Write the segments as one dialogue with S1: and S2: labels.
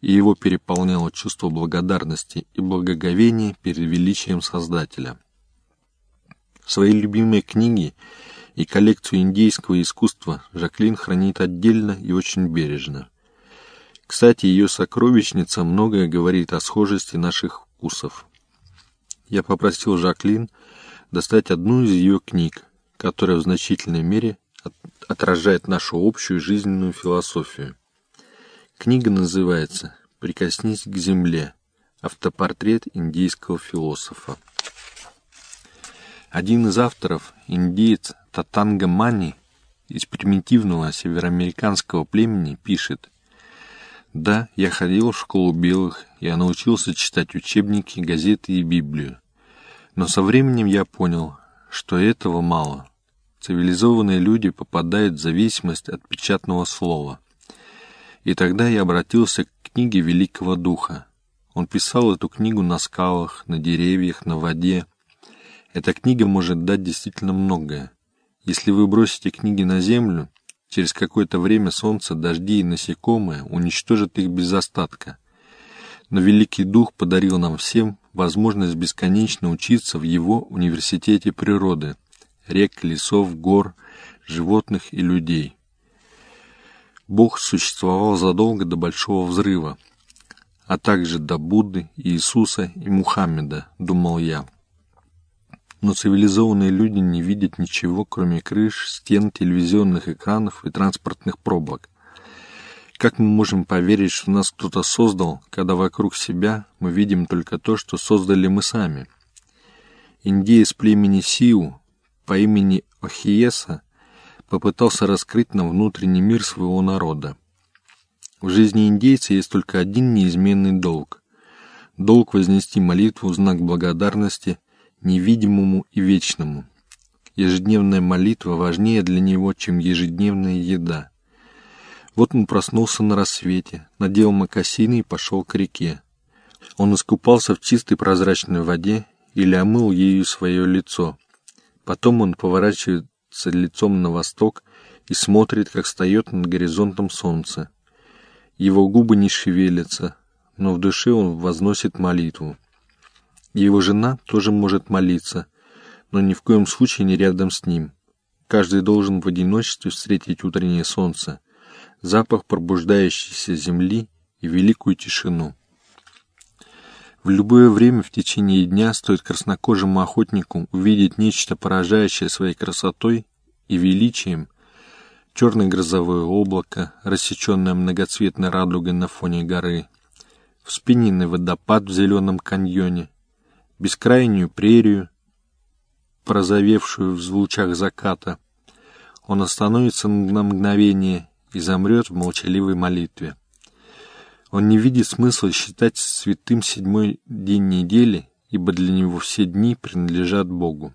S1: и его переполняло чувство благодарности и благоговения перед величием Создателя. Свои любимые книги и коллекцию индейского искусства Жаклин хранит отдельно и очень бережно. Кстати, ее сокровищница многое говорит о схожести наших вкусов. Я попросил Жаклин достать одну из ее книг, которая в значительной мере отражает нашу общую жизненную философию. Книга называется «Прикоснись к земле. Автопортрет индийского философа». Один из авторов, индиец Татанга Мани, из примитивного североамериканского племени, пишет «Да, я ходил в школу белых, я научился читать учебники, газеты и Библию. Но со временем я понял, что этого мало. Цивилизованные люди попадают в зависимость от печатного слова. И тогда я обратился к книге Великого Духа. Он писал эту книгу на скалах, на деревьях, на воде, эта книга может дать действительно многое. Если вы бросите книги на землю, через какое-то время солнце, дожди и насекомые уничтожат их без остатка. Но Великий Дух подарил нам всем возможность бесконечно учиться в Его университете природы, рек, лесов, гор, животных и людей. Бог существовал задолго до Большого Взрыва, а также до Будды, Иисуса и Мухаммеда, думал я но цивилизованные люди не видят ничего, кроме крыш, стен, телевизионных экранов и транспортных пробок. Как мы можем поверить, что нас кто-то создал, когда вокруг себя мы видим только то, что создали мы сами? Индеец племени Сиу по имени Охиеса попытался раскрыть нам внутренний мир своего народа. В жизни индейца есть только один неизменный долг. Долг вознести молитву в знак благодарности – невидимому и вечному. Ежедневная молитва важнее для него, чем ежедневная еда. Вот он проснулся на рассвете, надел мокасины и пошел к реке. Он искупался в чистой прозрачной воде или омыл ею свое лицо. Потом он поворачивается лицом на восток и смотрит, как встает над горизонтом солнце. Его губы не шевелятся, но в душе он возносит молитву. Его жена тоже может молиться, но ни в коем случае не рядом с ним. Каждый должен в одиночестве встретить утреннее солнце, запах пробуждающейся земли и великую тишину. В любое время в течение дня стоит краснокожему охотнику увидеть нечто поражающее своей красотой и величием, черное грозовое облако, рассеченное многоцветной радугой на фоне горы, вспененный водопад в зеленом каньоне, бескрайнюю прерию, прозовевшую в лучах заката. Он остановится на мгновение и замрет в молчаливой молитве. Он не видит смысла считать святым седьмой день недели, ибо для него все дни принадлежат Богу.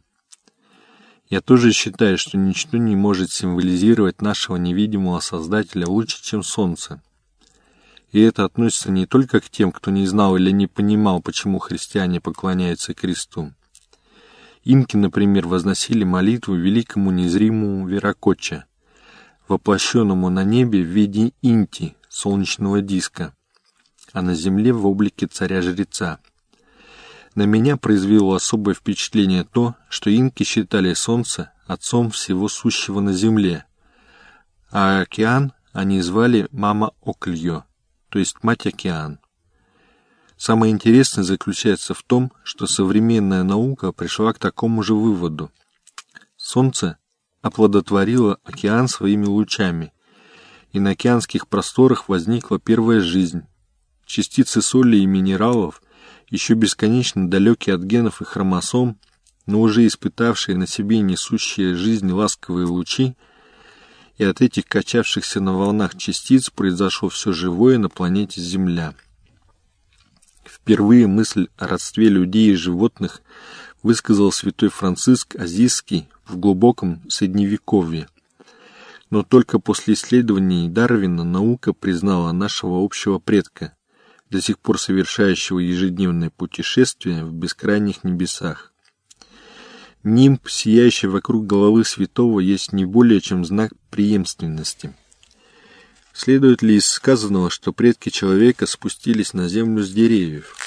S1: Я тоже считаю, что ничто не может символизировать нашего невидимого Создателя лучше, чем Солнце — и это относится не только к тем, кто не знал или не понимал, почему христиане поклоняются кресту. Инки, например, возносили молитву великому незримому Веракоча, воплощенному на небе в виде инти, солнечного диска, а на земле в облике царя-жреца. На меня произвело особое впечатление то, что инки считали солнце отцом всего сущего на земле, а океан они звали Мама Окльо то есть мать-океан. Самое интересное заключается в том, что современная наука пришла к такому же выводу. Солнце оплодотворило океан своими лучами, и на океанских просторах возникла первая жизнь. Частицы соли и минералов, еще бесконечно далекие от генов и хромосом, но уже испытавшие на себе несущие жизнь ласковые лучи, и от этих качавшихся на волнах частиц произошло все живое на планете Земля. Впервые мысль о родстве людей и животных высказал святой Франциск Азийский в глубоком Средневековье. Но только после исследований Дарвина наука признала нашего общего предка, до сих пор совершающего ежедневное путешествие в бескрайних небесах. Нимб, сияющий вокруг головы святого, есть не более чем знак преемственности. Следует ли из сказанного, что предки человека спустились на землю с деревьев?